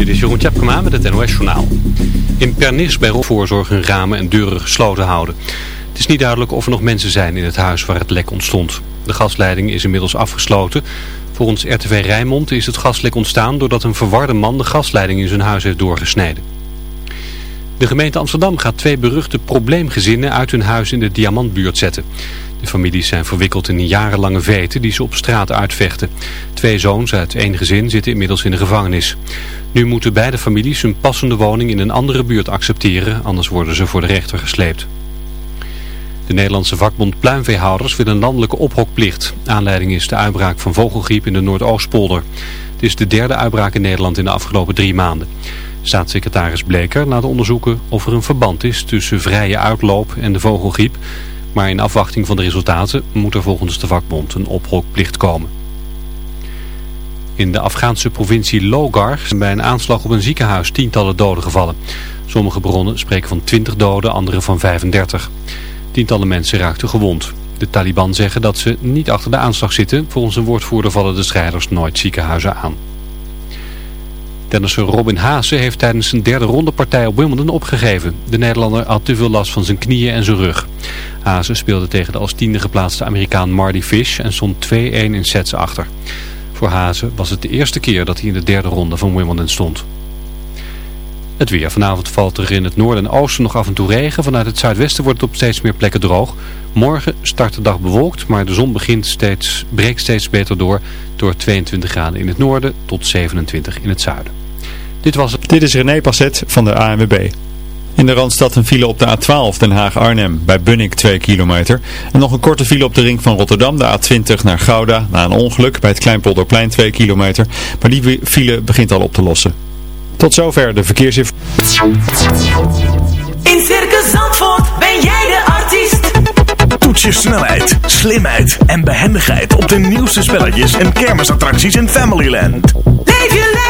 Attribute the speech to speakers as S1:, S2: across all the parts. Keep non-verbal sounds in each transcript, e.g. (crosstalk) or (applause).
S1: Dit is Jeroen Tjepkema met het NOS Journaal. In Pernis bij voorzorg hun ramen en deuren gesloten houden. Het is niet duidelijk of er nog mensen zijn in het huis waar het lek ontstond. De gasleiding is inmiddels afgesloten. Volgens RTV Rijnmond is het gaslek ontstaan doordat een verwarde man de gasleiding in zijn huis heeft doorgesneden. De gemeente Amsterdam gaat twee beruchte probleemgezinnen uit hun huis in de Diamantbuurt zetten. De families zijn verwikkeld in een jarenlange veten die ze op straat uitvechten. Twee zoons uit één gezin zitten inmiddels in de gevangenis. Nu moeten beide families hun passende woning in een andere buurt accepteren, anders worden ze voor de rechter gesleept. De Nederlandse vakbond pluimveehouders wil een landelijke ophokplicht. Aanleiding is de uitbraak van vogelgriep in de Noordoostpolder. Het is de derde uitbraak in Nederland in de afgelopen drie maanden. Staatssecretaris Bleker laat onderzoeken of er een verband is tussen vrije uitloop en de vogelgriep. Maar in afwachting van de resultaten moet er volgens de vakbond een ophokplicht komen. In de Afghaanse provincie Logar zijn bij een aanslag op een ziekenhuis tientallen doden gevallen. Sommige bronnen spreken van 20 doden, andere van 35. Tientallen mensen raakten gewond. De Taliban zeggen dat ze niet achter de aanslag zitten. Volgens een woordvoerder vallen de strijders nooit ziekenhuizen aan. Tennisser Robin Haase heeft tijdens zijn derde ronde partij op Wimbledon opgegeven. De Nederlander had te veel last van zijn knieën en zijn rug. Haase speelde tegen de als tiende geplaatste Amerikaan Marty Fish en stond 2-1 in sets achter. Voor Haase was het de eerste keer dat hij in de derde ronde van Wimbledon stond. Het weer. Vanavond valt er in het noorden en oosten nog af en toe regen. Vanuit het zuidwesten wordt het op steeds meer plekken droog. Morgen start de dag bewolkt, maar de zon begint steeds, breekt steeds beter door. Door 22 graden in het noorden tot 27 in het zuiden. Dit was het.
S2: Dit is René Passet van de ANWB. In de Randstad een file op de A12 Den Haag-Arnhem bij Bunnik 2 kilometer. En nog een korte file op de ring van Rotterdam, de A20 naar Gouda. Na een ongeluk bij het Kleinpolderplein 2 kilometer. Maar die file begint al op te lossen. Tot zover de verkeersinformatie.
S3: In Circus Zandvoort ben jij de artiest.
S4: Toets je snelheid, slimheid en behendigheid op de nieuwste spelletjes en kermisattracties in Familyland.
S3: Leef je lekker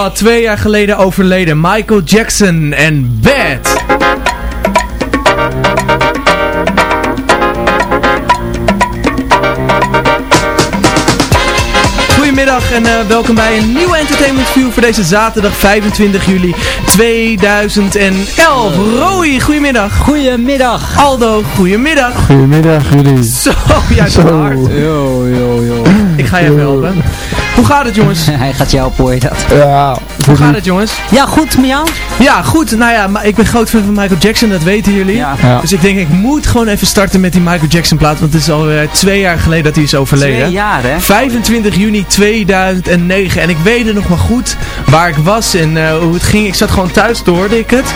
S5: Oh, twee jaar geleden overleden. Michael Jackson en Bad. Goedemiddag en eh, welkom bij een nieuwe Entertainment View voor deze zaterdag 25 juli 2011. Roy, goedemiddag.
S6: Goedemiddag.
S5: Aldo, goedemiddag.
S7: Goedemiddag jullie.
S5: Zo, jij bent hard.
S6: Yo, yo, yo.
S5: Ik ga je even helpen. Hoe gaat het jongens? (laughs)
S6: Hij gaat jou op, hoor je dat?
S7: Ja,
S5: Hoe gaat het jongens?
S6: Ja, goed met jou?
S5: Ja, goed. Nou ja, maar ik ben groot fan van Michael Jackson, dat weten jullie.
S6: Ja.
S7: Ja.
S5: Dus ik denk, ik moet gewoon even starten met die Michael Jackson plaat. Want het is alweer twee jaar geleden dat hij is overleden.
S6: Twee jaar, hè?
S5: 25 juni 2009. En ik weet het nog maar goed waar ik was en eh, hoe het ging. Ik zat gewoon thuis, toen hoorde ik het.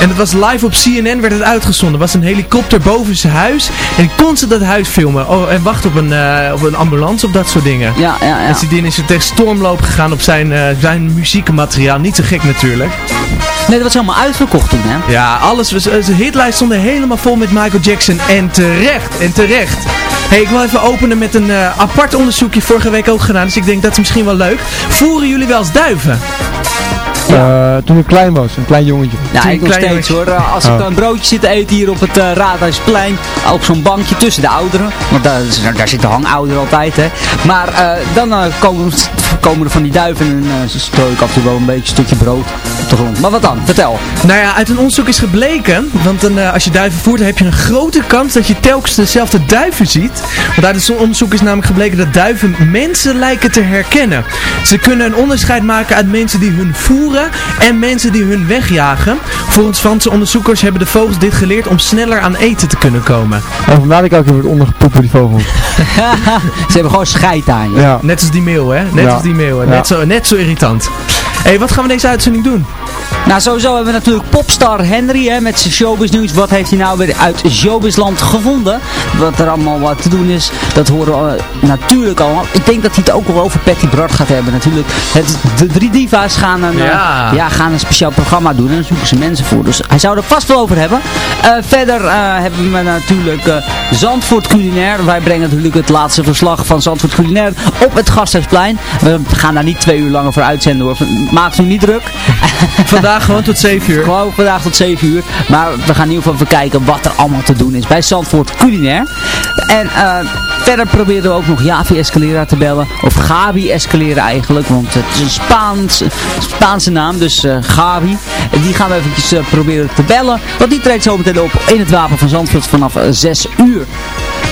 S5: En het was live op CNN, werd het uitgezonden. Er was een helikopter boven zijn huis. En ik kon ze dat huis filmen. Oh, en wachten op een, eh, op een ambulance, op dat soort dingen.
S6: Ja, ja, ja.
S5: En sindsdien is het tegen stormloop gegaan op zijn, eh, zijn muziekmateriaal. Niet zo gek natuurlijk.
S6: Nee, dat was helemaal uitverkocht toen, hè?
S5: Ja, alles was, de hitlijst stond helemaal vol met Michael Jackson. En terecht, en terecht. hey, ik wil even openen met een eh, apart onderzoekje. Vorige week ook gedaan, dus ik denk dat is misschien wel leuk. Voeren jullie wel eens duiven?
S7: Eh, toen ik klein was, een klein jongetje.
S6: Ja,
S5: Toen
S6: ik nog steeds hoor. Eh, Als ik
S7: Oh.
S6: een broodje zit te eten hier op het eh, Raadhuisplein, op zo'n bankje tussen de ouderen, want daar, daar zit de hangouderen altijd hè. Maar eh, dan eh, komen, komen er van die duiven en uh, ze strooi ik af en toe wel een beetje een stukje brood op de grond. Maar wat dan? Vertel.
S5: Nou ja, uit een onderzoek is gebleken, want een, uh, als je duiven voert, dan heb je een grote kans dat je telkens dezelfde duiven ziet. Want uit het onderzoek is namelijk gebleken dat duiven mensen lijken te herkennen. Ze kunnen een onderscheid maken uit mensen die hun voeren en mensen die hun wegjagen. Volgens Franse onderzoekers hebben de vogels dit geleerd om sneller aan eten te kunnen komen.
S7: En vandaar dat ik ook weer ondergepoept door die vogels. (laughs)
S6: Ze hebben gewoon scheid aan je.
S7: Ja.
S5: Net als die mail, hè? Net
S7: Ja.
S5: als die Net, zo, net zo irritant. Hé, hey, wat gaan we deze uitzending doen?
S6: Nou, sowieso hebben we natuurlijk popstar Henry hè, met zijn showbiz nieuws. Wat heeft hij nou weer uit showbizland gevonden? Wat er allemaal wat te doen is, dat horen we eh, natuurlijk al. Ik denk dat hij het ook wel over Patty Bart gaat hebben natuurlijk. Het, de drie diva's gaan een, eh,
S5: Ja.
S6: ja, gaan een speciaal programma doen en daar zoeken ze mensen voor. Dus hij zou er vast wel over hebben. Eh, verder hebben we natuurlijk Zandvoort Culinair. Wij brengen natuurlijk het laatste verslag van Zandvoort Culinair op het Gasthuisplein. We gaan daar niet twee uur langer voor uitzenden hoor. Maak u niet druk. (laughs) (laughs)
S5: Vandaag gewoon tot 7 uur.
S6: Gewoon vandaag tot 7 uur. Maar we gaan in ieder geval even kijken wat er allemaal te doen is bij Zandvoort Culinair. En eh, verder proberen we ook nog Javi Escalera te bellen. Of Gabi Escalera eigenlijk. Want het is een Spaans, Spaanse naam. Dus eh Gabi. En die gaan we eventjes eh, proberen te bellen. Want die treedt zo meteen op in het Wapen van Zandvoort vanaf eh, 6 uur.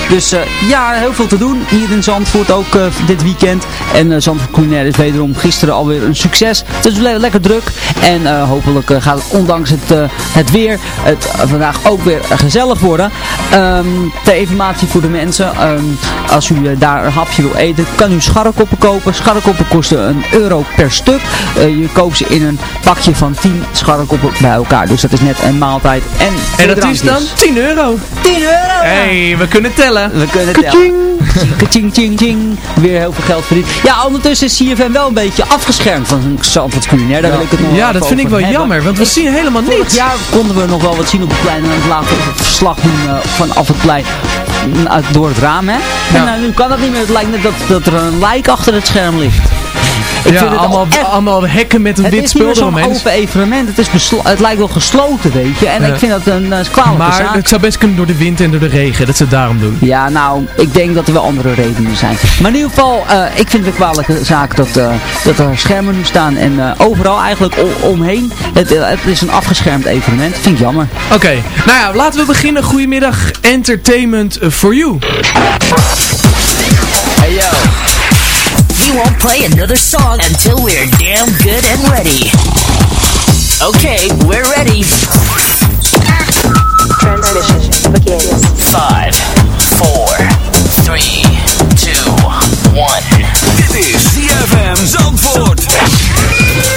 S6: Dus eh, ja, heel veel te doen hier in Zandvoort ook eh, dit weekend. En eh, Zandvoort Culinair is wederom gisteren alweer een succes. Het is le- lekker druk. En hopelijk gaat het ondanks het, het weer het vandaag ook weer gezellig worden. Ehm ter informatie voor de mensen. ehm, als u daar een hapje wil eten, kan u scharrekoppen kopen. Scharrekoppen kosten een euro per stuk. Je koopt ze in een pakje van 10 scharrekoppen bij elkaar. Dus dat is net een maaltijd. En,
S5: En dat is dan 10 euro.
S6: 10 euro!
S5: Hé, hey, we kunnen tellen.
S6: We kunnen tellen. Kaching, ching, ching. Weer heel veel geld verdiend. Ja, ondertussen is CFM wel een beetje afgeschermd van Zandvoort Culinair. Daar wil ik het nog
S5: Ja, dat vind ik wel
S6: hebben.
S5: jammer, want we zien helemaal
S6: Vorig
S5: niets.
S6: jaar konden we nog wel wat zien op het plein en het het verslag doen uh, vanaf het plein mm, door het raam, hè. En
S5: Ja.
S6: uh, nu kan dat niet meer. Het lijkt net dat, dat er een lijk achter het scherm ligt. Ik
S5: ja,
S6: vind het
S5: allemaal,
S6: echt-
S5: allemaal hekken met een
S6: het
S5: wit
S6: is niet
S5: spul
S6: meer zo'n
S5: eromheen.
S6: open evenement. Het, is het lijkt wel gesloten, weet je. En
S5: Ja.
S6: ik vind dat een uh, kwalijke
S5: Maar
S6: zaak.
S5: het zou best kunnen door de wind en door de regen, dat ze het daarom doen.
S6: Ja, nou, ik denk dat er wel andere redenen zijn. Maar in ieder geval, eh, ik vind het een kwalijke zaak dat, eh, dat er schermen nu staan. En eh, overal eigenlijk omheen. Het, eh, het is een afgeschermd evenement. Vind ik jammer.
S5: Oké, nou ja, laten we beginnen. Goedemiddag, entertainment for you.
S3: Hey yo. We won't play another song until we're damn good and ready. Okay, we're ready.
S8: Transmission begins.
S3: Five, four, three, two, one.
S9: Dit is CFM Zandvoort.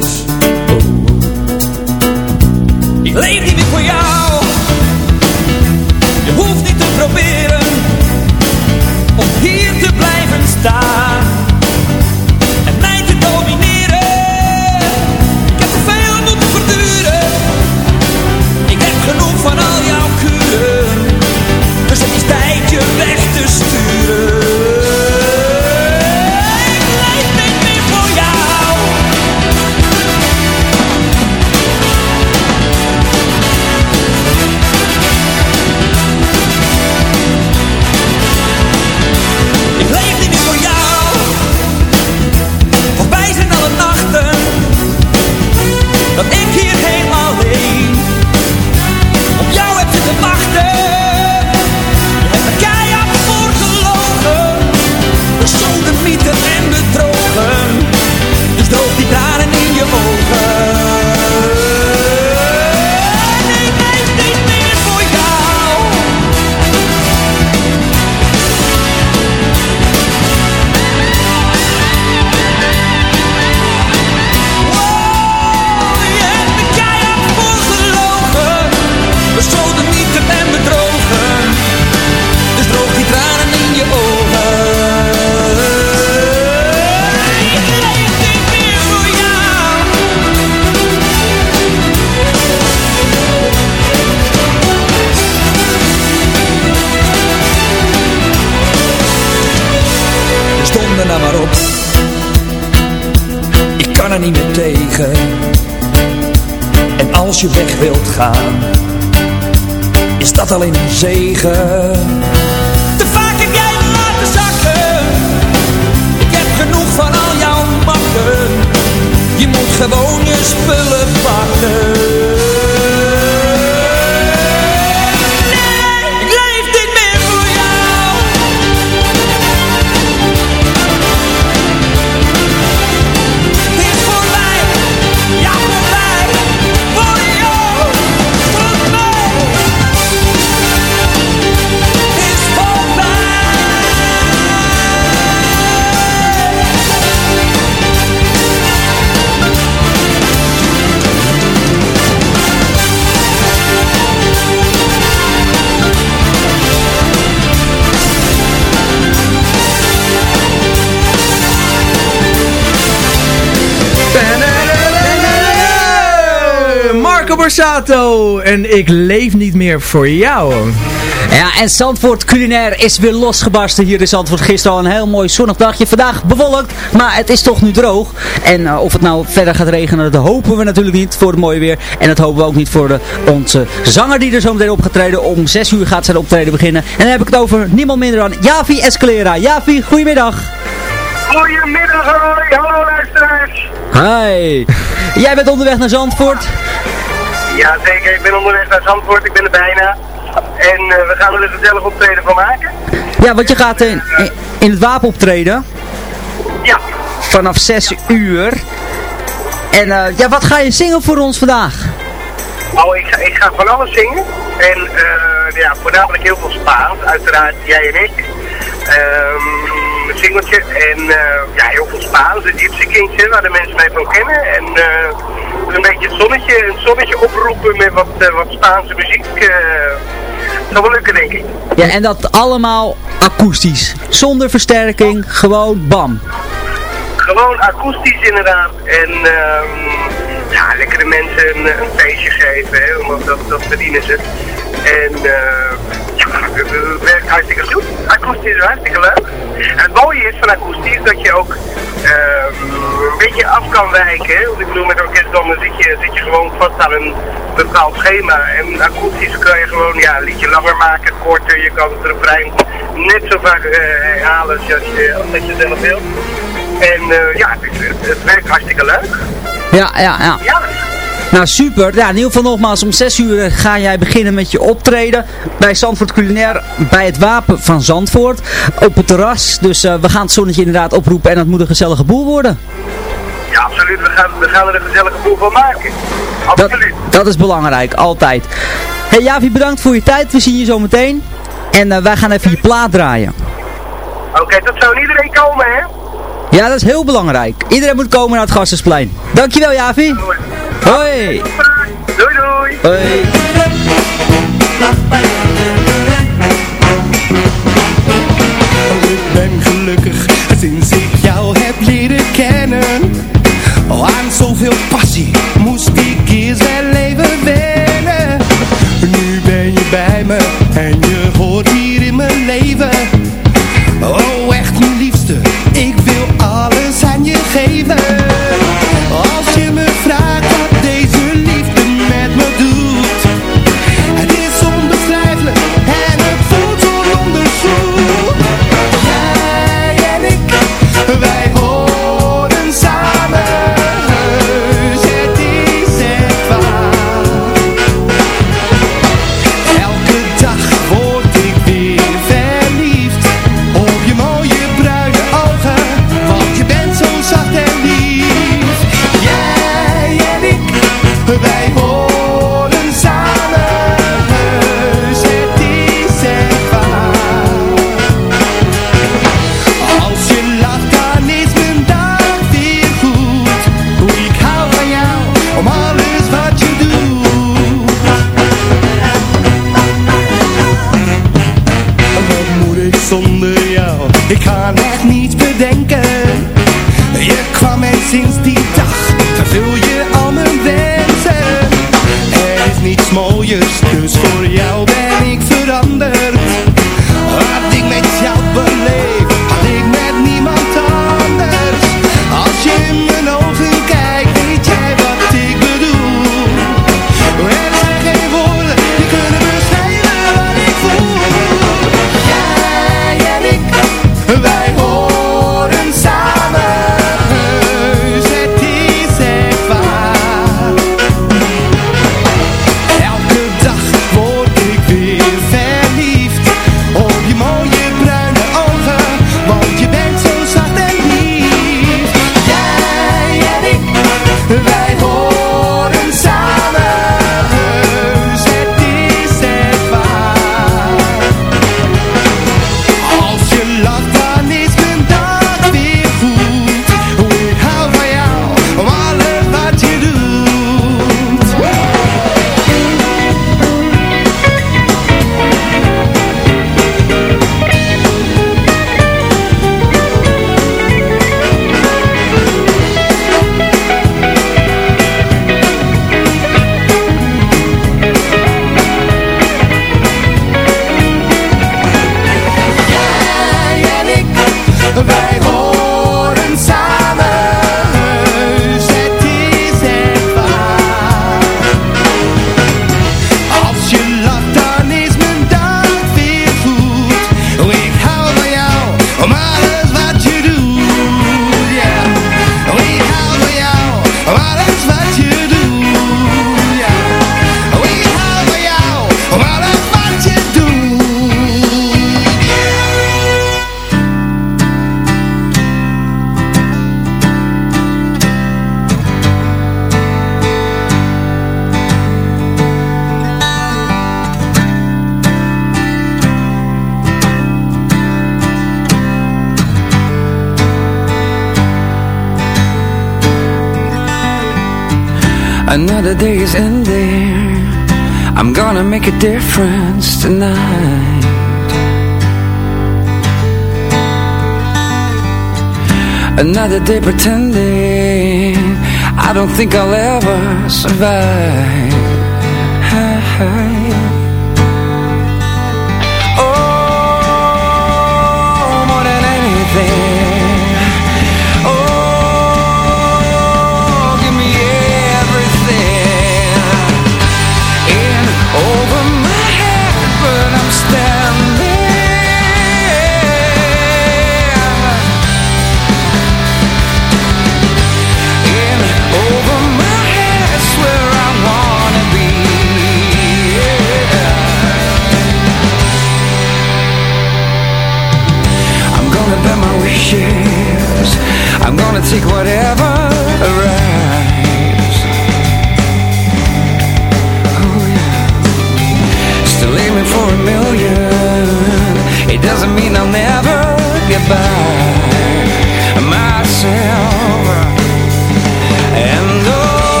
S5: Borsato en ik leef niet meer voor jou.
S6: Ja, en Zandvoort culinair is weer losgebarsten hier in Zandvoort. Gisteren al een heel mooi zonnig dagje. Vandaag bewolkt, maar het is toch nu droog. En eh, of het nou verder gaat regenen, dat hopen we natuurlijk niet voor het mooie weer. En dat hopen we ook niet voor de, onze zanger die er zo meteen op gaat treden. Om 6 uur gaat zijn optreden beginnen. En dan heb ik het over niemand minder dan Javi Escalera. Javi, goedemiddag.
S10: Goedemiddag, hoi. Hallo luisteraars.
S6: Hi. Jij bent onderweg naar Zandvoort.
S10: Ja, zeker. Ik ben onderweg naar Zandvoort. Ik ben er bijna. En eh, we gaan er een gezellig optreden van maken.
S6: Ja, want je gaat in, in, het wapen optreden.
S10: Ja.
S6: Vanaf 6 uur. En eh, ja, wat ga je zingen voor ons vandaag?
S10: Oh, ik ga, ik ga van alles zingen. En eh, ja, voornamelijk heel veel Spaans. Uiteraard jij en ik. Ehm, een singeltje. En eh, ja, heel veel Spaans. Een Gypsy Kingje, waar de mensen mij van kennen. En eh, een beetje het zonnetje, een zonnetje oproepen met wat, eh, wat Spaanse muziek. eh zou wel lukken, denk ik.
S6: Ja, en dat allemaal akoestisch. Zonder versterking, gewoon bam.
S10: Gewoon akoestisch inderdaad. En ehm, ja, lekker de mensen een, een feestje geven, hè, want dat, dat verdienen ze. En het werkt hartstikke goed. Akoestisch is hartstikke leuk. En het mooie is van akoestisch dat je ook ehm, een beetje af kan wijken. Want ik bedoel, met orkestbanden zit je, zit je gewoon vast aan een bepaald schema. En akoestisch kan je gewoon ja, een liedje langer maken, korter. Je kan het refrein net zo vaak eh, herhalen als je, als je zelf wilt. En eh, ja, het, het, het werkt hartstikke leuk.
S6: Ja, ja, ja.
S10: Ja.
S6: Nou, super. Ja, in ieder geval nogmaals, om 6 uur eh, ga jij beginnen met je optreden bij Zandvoort Culinair, bij het Wapen van Zandvoort, op het terras. Dus eh, we gaan het zonnetje inderdaad oproepen en dat moet een gezellige boel worden.
S10: Ja, absoluut. We gaan, we gaan er een gezellige boel van maken. Absoluut.
S6: Dat, is belangrijk, altijd. Hey Javi, bedankt voor je tijd. We zien je zo meteen. En eh, wij gaan even je plaat draaien.
S10: Oké, okay, dat zou iedereen komen, hè?
S6: Ja, dat is heel belangrijk. Iedereen moet komen naar het Gassensplein. Dankjewel, Javi. Hoi!
S10: Doei doei!
S6: Hoi!
S11: Ik ben gelukkig sinds ik jou heb leren kennen. Al aan zoveel passie moest ik eerst
S12: alleen. make a difference tonight. Another day pretending I don't think I'll ever survive.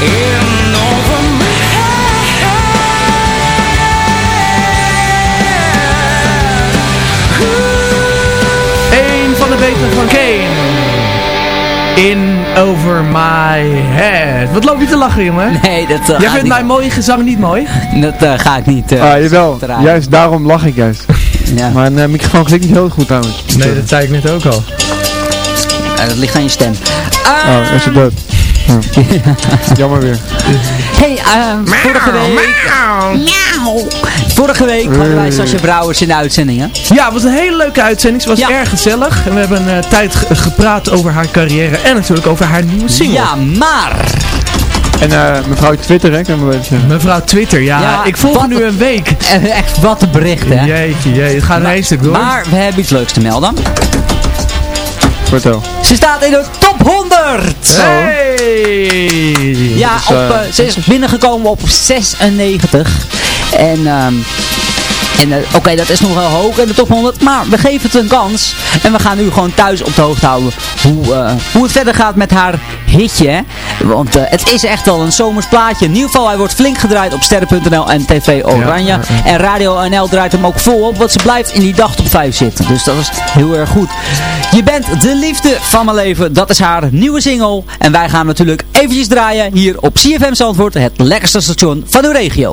S12: In over my
S5: Eén van de betere van Kane. In Over My Head. Wat loop je te lachen, jongen?
S6: Nee, dat uh,
S5: Jij vindt mijn mooie gezang niet mooi?
S6: Dat eh, ga ik niet. eh,
S7: ah, jawel. Juist daarom lach ik juist. (laughs)
S6: Ja.
S7: Mijn eh, microfoon klinkt niet heel goed trouwens.
S5: Nee, dat zei ik net ook al.
S6: Eh, dat ligt aan je stem.
S7: Oh, is het dood? Ja. (laughs) Jammer weer.
S6: Hey, eh, vorige week... Vorige week hadden wij Sascha Brouwers in de uitzendingen.
S5: Ja, het was een hele leuke uitzending. Ze was erg gezellig. En we hebben een tijd ge- gepraat over haar carrière. En natuurlijk over haar nieuwe single.
S6: Ja, maar...
S7: En eh, mevrouw Twitter, hè, kan ik wel even zeggen.
S5: Mevrouw Twitter, ja.
S6: Ja,
S5: ik volg nu een week.
S6: Eh, Echt, wat een bericht, hè?
S5: Jeetje, jeetje. Het gaat een door.
S6: Maar we hebben iets leuks te melden.
S7: Vertel.
S6: Ze staat in de top 100!
S5: Hey!
S6: Ja, op, eh, ze is binnengekomen op 96. En, ehm en eh, oké, dat is nog wel hoog in de top 100. Maar we geven het een kans. En we gaan nu gewoon thuis op de hoogte houden hoe, eh, hoe het verder gaat met haar hitje. hè. Want eh, het is echt wel een zomers plaatje. In ieder geval, hij wordt flink gedraaid op sterren.nl en TV Oranje.
S5: Ja, ja, ja.
S6: En Radio NL draait hem ook volop. Want ze blijft in die dag top 5 zitten. Dus dat is heel erg goed. Je bent de liefde van mijn leven. Dat is haar nieuwe single. En wij gaan natuurlijk eventjes draaien hier op CFM Zandvoort. Het lekkerste station van uw regio.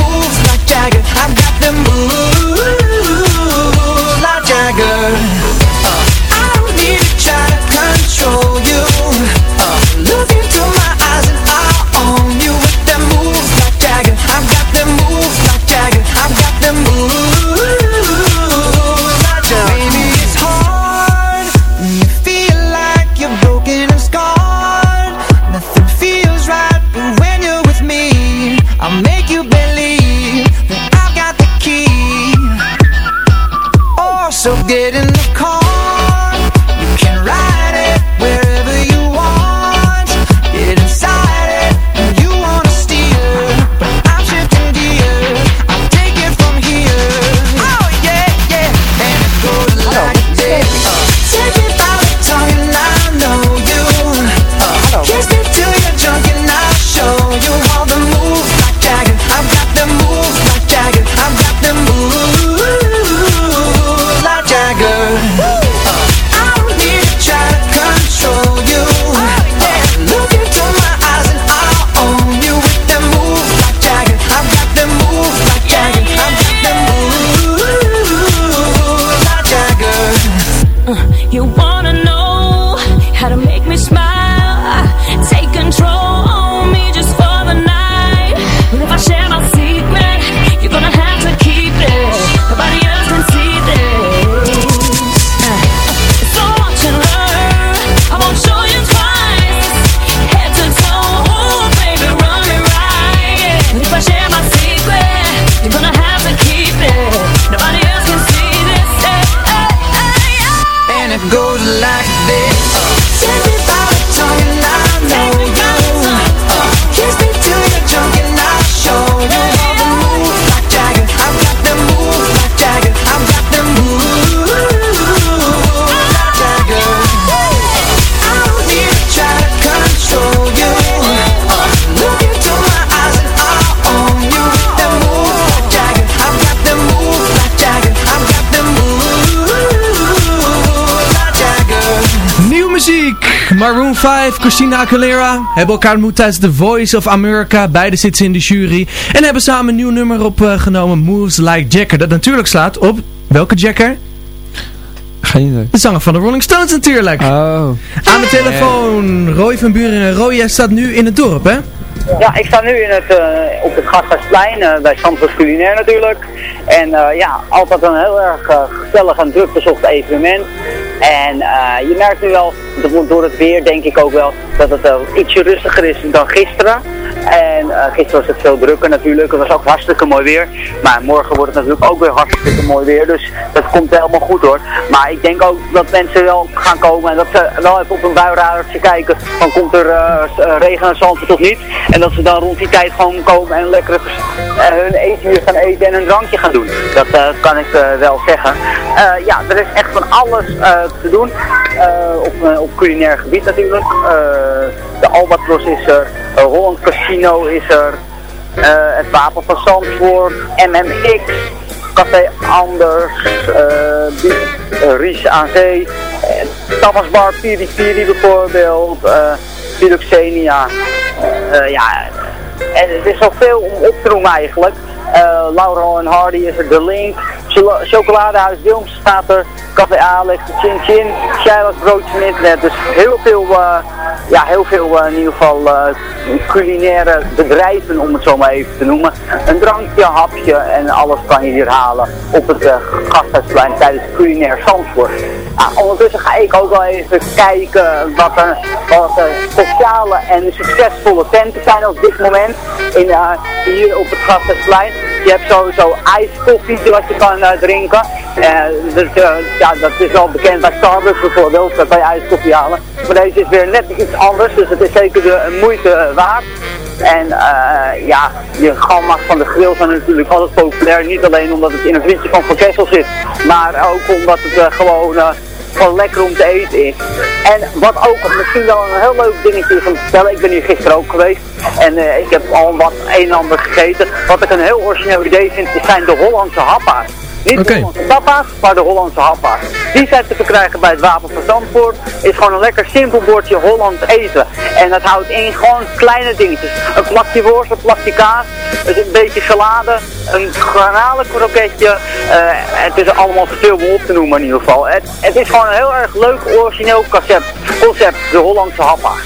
S13: Moves. Like Jagger I've got the moves
S5: Maroon 5, Christina Aguilera hebben elkaar ontmoet tijdens The Voice of America. Beide zitten in de jury. En hebben samen een nieuw nummer opgenomen, Moves Like Jagger. Dat natuurlijk slaat op... Welke Jagger?
S7: Geen idee.
S5: De zanger van de Rolling Stones natuurlijk.
S7: Oh.
S5: Aan de telefoon, Roy van Buren. Roy, jij staat nu in het dorp, hè?
S14: Ja, ik sta nu in het, eh, op het Gasthuisplein, eh, bij Zandvoort Culinair natuurlijk. En eh, ja, altijd een heel erg gezellig en druk bezocht evenement. En eh, je merkt nu wel, door- het weer denk ik ook wel, dat het wel ietsje rustiger is dan gisteren. En eh, gisteren was het veel drukker natuurlijk, het was ook hartstikke mooi weer. Maar morgen wordt het natuurlijk ook weer hartstikke mooi weer, dus dat komt helemaal goed hoor. Maar ik denk ook dat mensen wel gaan komen en dat ze wel even op een buiradertje kijken, van komt er eh, eh, regen en zand of niet. En dat ze dan rond die tijd gewoon komen en lekker hun eten gaan eten en een drankje gaan doen. Dat kan ik wel zeggen. Ja, er is echt van alles te doen. Op, op culinair gebied natuurlijk. De Albatros is er. Uh, Holland Casino is er. Eh, het Wapen van Zandvoort. MMX. Café Anders. eh eh, Ries aan Zee. Uh, Tamasbar Piri Piri bijvoorbeeld. Philoxenia. Ja, en het is zoveel om op te noemen eigenlijk. Eh Laurel en Hardy is er, De Link, Chocoladehuis Wilms staat er, Café Alex, Chin Chin, Shiloh's Internet. Dus heel veel, ja, heel veel eh, in ieder geval eh, culinaire bedrijven om het zo maar even te noemen. Een drankje, hapje en alles kan je hier halen op het eh, gasthuisplein tijdens culinair Zandvoort. Ah, ondertussen ga ik ook wel even kijken wat er, wat speciale en succesvolle tenten zijn op dit moment in, hier op het Gasthuisplein. Je hebt sowieso ijskoffie wat je kan eh, drinken. Eh, dus, eh, ja, dat is wel bekend bij Starbucks bijvoorbeeld, je ijskoffie halen. Maar deze is weer net iets anders, dus het is zeker de moeite waard. En ja, je galma's van de grill zijn natuurlijk altijd populair. Niet alleen omdat het in een frietje van Van Kessel zit, maar ook omdat het eh, gewoon, gewoon lekker om te eten is. En wat ook misschien wel een heel leuk dingetje is om te vertellen. Ik ben hier gisteren ook geweest en eh, ik heb al wat een en ander gegeten. Wat ik een heel origineel idee vind, zijn de Hollandse happa's. Niet de Hollandse tapa's, maar de Hollandse happa's. Die zijn te verkrijgen bij het Wapen van Zandvoort. Is gewoon een lekker simpel bordje Hollands eten. En dat houdt in gewoon kleine dingetjes. Een plakje worst, een plakje kaas, dus een beetje salade, een garnalenkroketje. eh het is allemaal te veel om op te noemen in ieder geval. Het, het is gewoon een heel erg leuk origineel concept, concept de Hollandse happa's.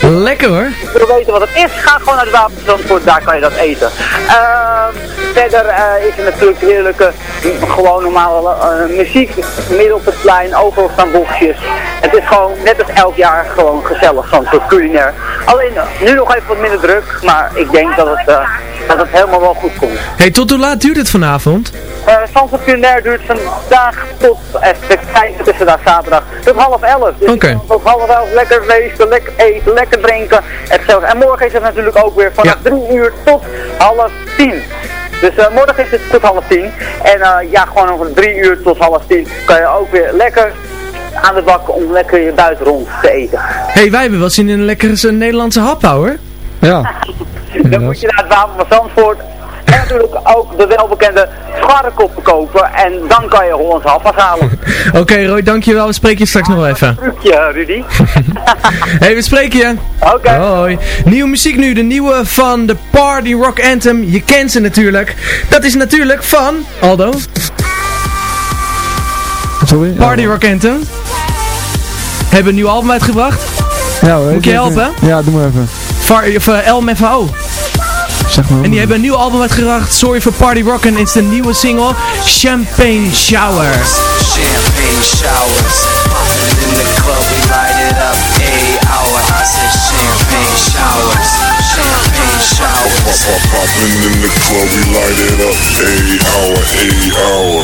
S5: Lekker hoor.
S14: Wil weten wat het is, ga gewoon naar de Wapenzandvoort, daar kan je dat eten. Ehm, verder eh, is er natuurlijk heerlijke, m- gewoon normale eh, muziek, midden op het plein, overal staan bochtjes. Het is gewoon, net als elk jaar, gewoon gezellig, Zandvoort culinair. Alleen nu nog even wat minder druk, maar ik denk dat het, dat het helemaal wel goed komt.
S5: Hey, tot hoe laat duurt het vanavond?
S14: Uh, Zandvoort culinair duurt vandaag tot, even kijken, het is vandaag zaterdag, tot half elf. Dus kan tot half elf lekker feesten, lekker eten, lekker drinken. En, morgen is het natuurlijk ook weer vanaf drie uur tot half tien. Dus eh, morgen is het tot half tien. En eh, ja, gewoon over drie uur tot half tien kan je ook weer lekker aan de bak om lekker je buiten rond te eten.
S5: hey, wij hebben wel zin in een lekkere Nederlandse hap hoor.
S7: Ja. (laughs)
S14: Dan moet je naar het Wapen van Zandvoort en natuurlijk ook de welbekende scharrekoppen kopen. En dan kan je Hollandse happas halen. (laughs)
S5: Oké Roy, dankjewel. We spreken je straks nog even.
S14: Trucje, Rudy. (laughs)
S5: hey, we spreken je.
S14: Oké.
S5: Hoi. Nieuwe muziek nu, de nieuwe van de Party Rock Anthem. Je kent ze natuurlijk. Dat is natuurlijk van Aldo.
S7: Sorry?
S5: Party Rock Anthem. Hebben een nieuw album uitgebracht.
S7: Ja hoor.
S5: Moet je helpen?
S7: Ja, doe maar even.
S5: Var, of, LMFAO.
S7: Zeg maar.
S5: En die hebben een nieuw album uitgebracht. Sorry for Party Rockin'. Het is de nieuwe single Champagne Shower.
S15: Champagne showers. In the club, we light it up. A hour. I said champagne showers. Champagne showers.
S16: Popping in the club, we light it up. A hour, a hour.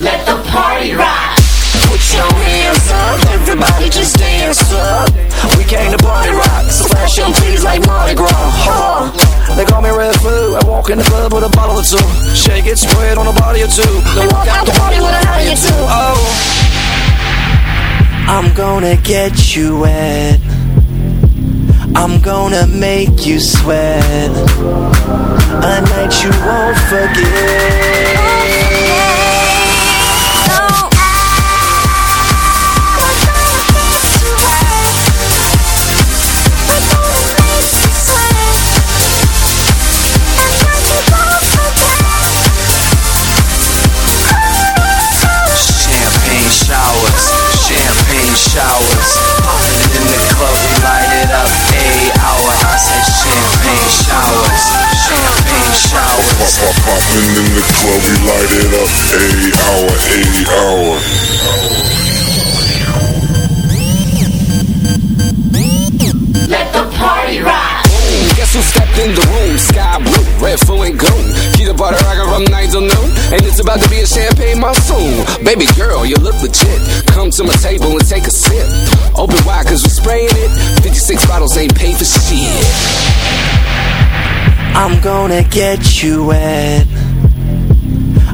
S13: Let the party rock. Everybody just dance up.
S15: We came to party rock, so flash your titties like Mardi Gras. Huh. They call me Red Food. I walk in the club with a bottle or two. Shake it, spread on a body or two. Then walk out the party with a hottie or two. Oh. I'm gonna get you wet. I'm gonna make you sweat. A night you won't forget. Popping club, we light it up. A hour,
S16: a hour.
S13: Let the party rock.
S17: Guess who stepped in the room? Sky blue, red, full and gold. Keep the party rocking from night till noon. And it's about to be a champagne monsoon. Baby girl, you look legit. Come to my table and take a sip. Open wide, cause we spraying it. 56 bottles ain't paid for shit.
S15: I'm gonna get you wet.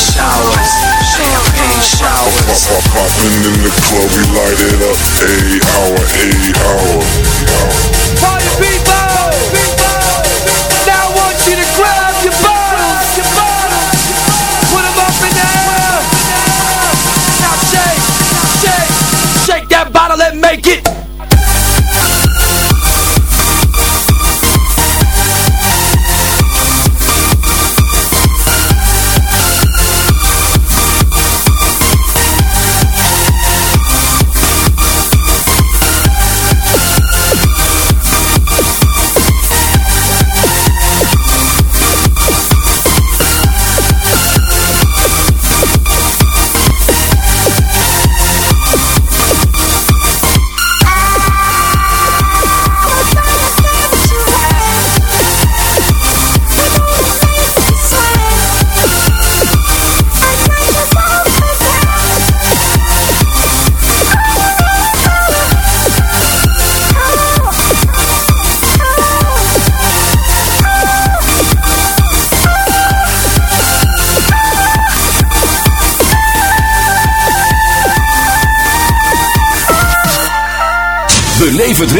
S15: showers, champagne showers. Pop, pop,
S16: poppin' in the club, we light it up. A hour, a hour.
S18: Party people, now I want you to grab your bottles, your bottles, up in the air. Now shake, now shake, shake that bottle and make it.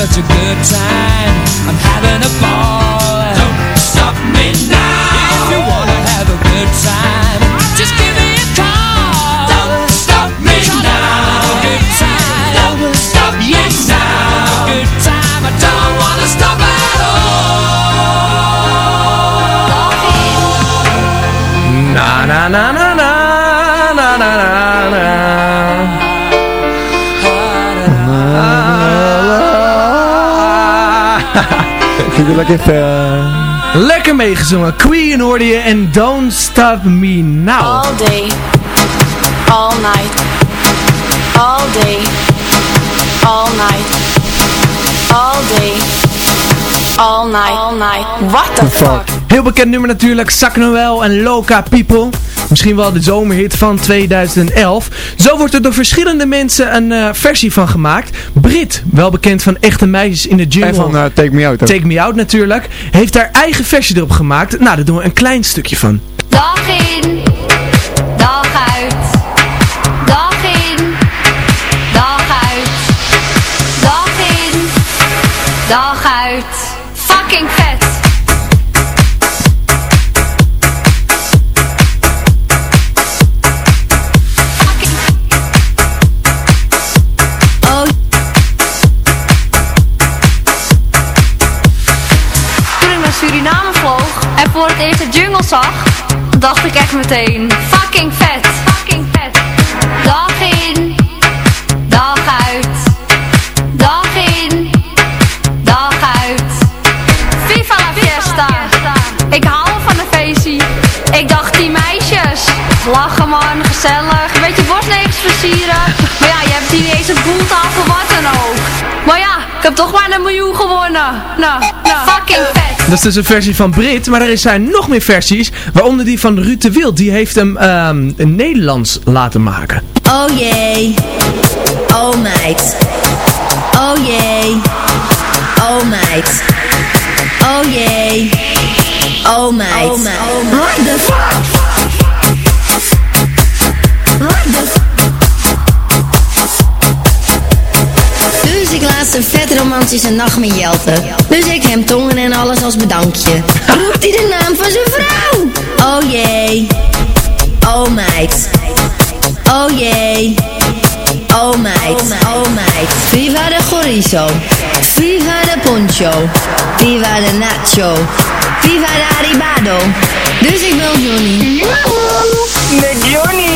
S18: such a good time. I'm having a ball. Don't stop me now. If you wanna have a good time, just give me a call. Don't stop me now. Have a good time. Don't stop me yes, now. A good time. I don't wanna stop at all.
S5: Na na na na. wil
S7: ik even... Lekker
S5: meegezongen. Queen hoorde je en Don't Stop Me Now.
S19: All day, all night, all day, all night, all day, all night. What the fuck?
S5: Heel bekend nummer natuurlijk, Zak Noel en Loca People. Misschien wel de zomerhit van 2011. Zo wordt er door verschillende mensen een eh, versie van gemaakt. Brit, wel bekend van Echte Meisjes in de Jungle.
S7: En van eh, Take Me Out ook.
S5: Take Me Out natuurlijk. Heeft haar eigen versie erop gemaakt. Nou, daar doen we een klein stukje van.
S20: Dag in, zag, dacht ik echt meteen, fucking vet, fucking vet. Dag in, dag uit, dag in, dag uit. Viva la fiesta, ik hou van een feestje. Ik dacht die meisjes, lachen man, gezellig, een beetje borstnetjes versieren. Maar ja, je hebt hier niet eens een boeltafel, heb toch maar een miljoen gewonnen. Nou, nou. fucking vet.
S5: Dat is dus een versie van Brit, maar er zijn nog meer versies. Waaronder die van Ruud de Wild. Die heeft hem ehm, in Nederlands laten maken.
S21: Oh jee. Oh meid. Oh jee. Oh meid. Oh jee. Oh meid. What the fuck? Ik laatst een vet romantische nacht met Jelte. Dus ik hem tongen en alles als bedankje. (laughs) Roept hij de naam van zijn vrouw? Oh jee. Oh meid. Oh jee. Oh meid. Oh meid. Viva de chorizo. Viva de poncho. Viva de nacho. Viva de arribado. Dus ik wil Johnny. Met Johnny.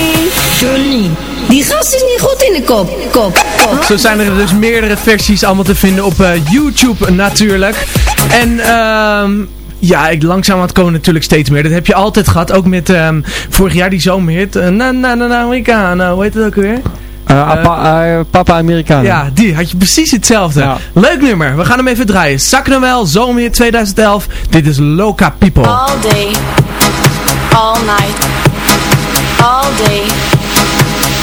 S21: Johnny. Die gast is niet goed in de kop. Kop. Kop.
S5: Zo zijn er dus meerdere versies allemaal te vinden op eh, YouTube natuurlijk. En ehm ja, ik, langzaam aan het komen natuurlijk steeds meer. Dat heb je altijd gehad. Ook met ehm, vorig jaar die zomerhit. eh, na na na na Americano. Hoe heet het ook weer?
S7: Eh, apa- Papa Americano.
S5: Ja, die had je precies hetzelfde. Leuk nummer. We gaan hem even draaien. Zak Noël, zomerhit 2011. Dit is Loca People.
S19: All day, all night, all day,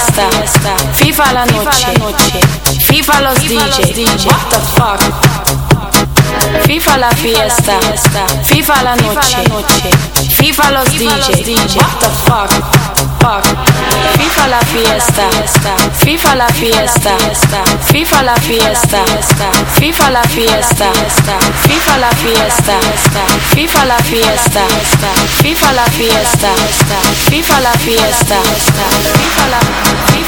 S19: fiesta, viva la noche, viva los DJ. What the fuck? Viva la fiesta, viva la noche, viva los DJ. What the fuck? Fuck. Viva la fiesta, viva la fiesta, viva la fiesta, viva la fiesta, viva la fiesta, viva la fiesta, viva la fiesta, viva la fiesta, viva la, viva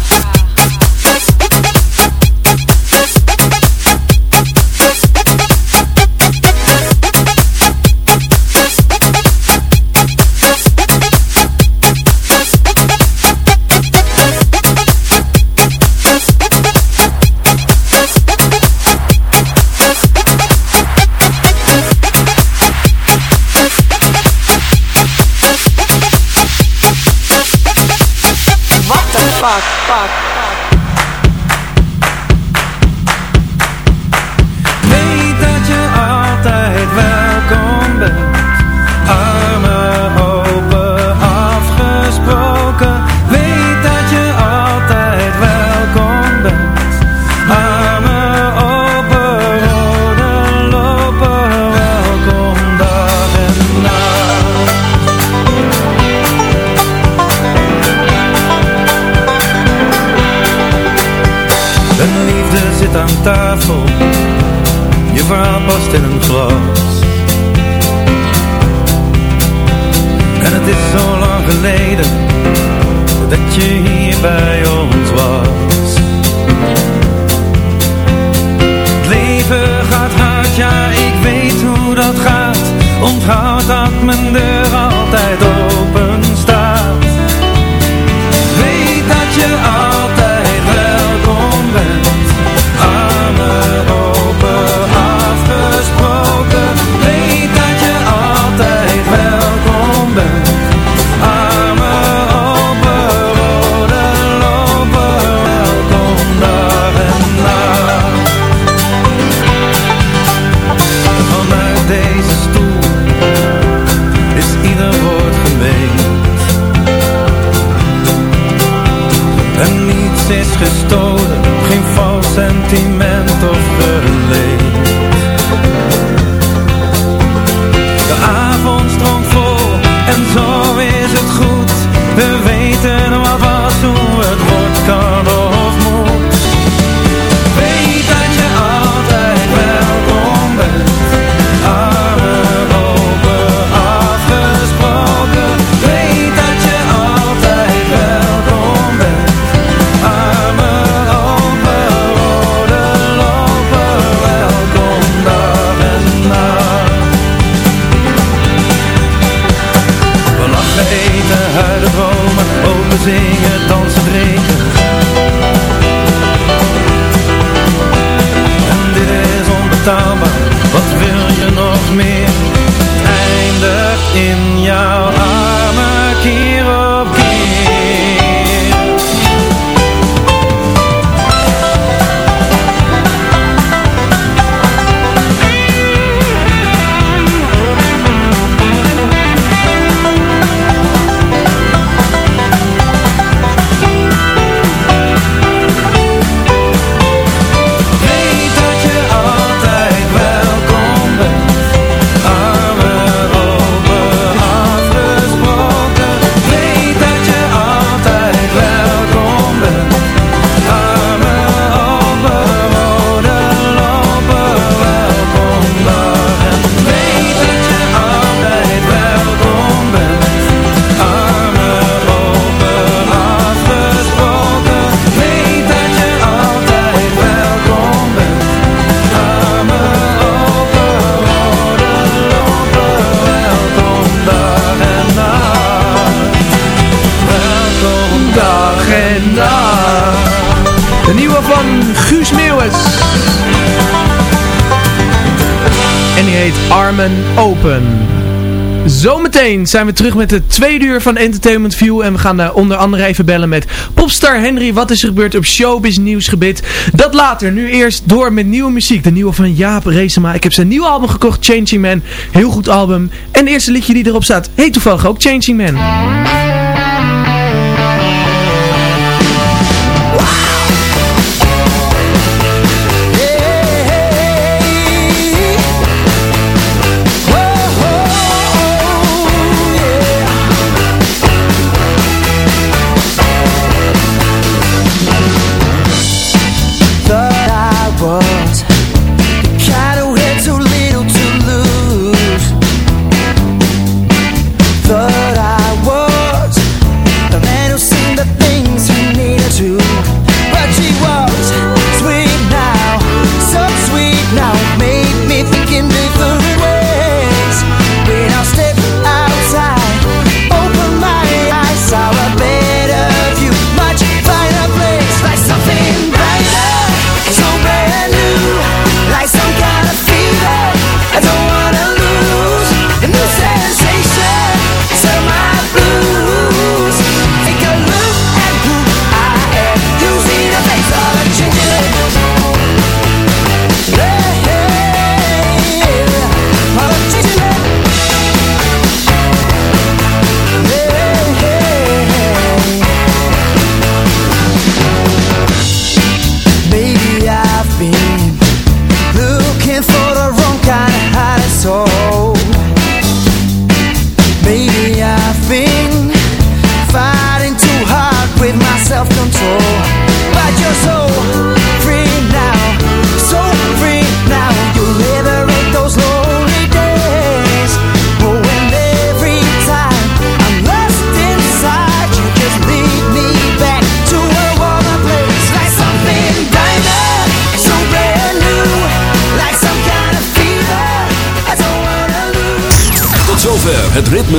S19: The
S12: zit aan tafel. Je verhaal past in een glas. En het is zo lang geleden Dat je hier bij ons was. Het leven gaat hard, ja ik weet hoe dat gaat. Onthoud dat mijn deur altijd open in jouw
S5: Zometeen zijn we terug met de tweede uur van Entertainment View. En we gaan eh, onder andere even bellen met popstar Henry. Wat is er gebeurd op showbiz nieuwsgebied? Dat later. Nu eerst door met nieuwe muziek. De nieuwe van Jaap Reesema. Ik heb zijn nieuwe album gekocht. Changing Man. Heel goed album. En het eerste liedje die erop staat. Heet toevallig ook Changing Man.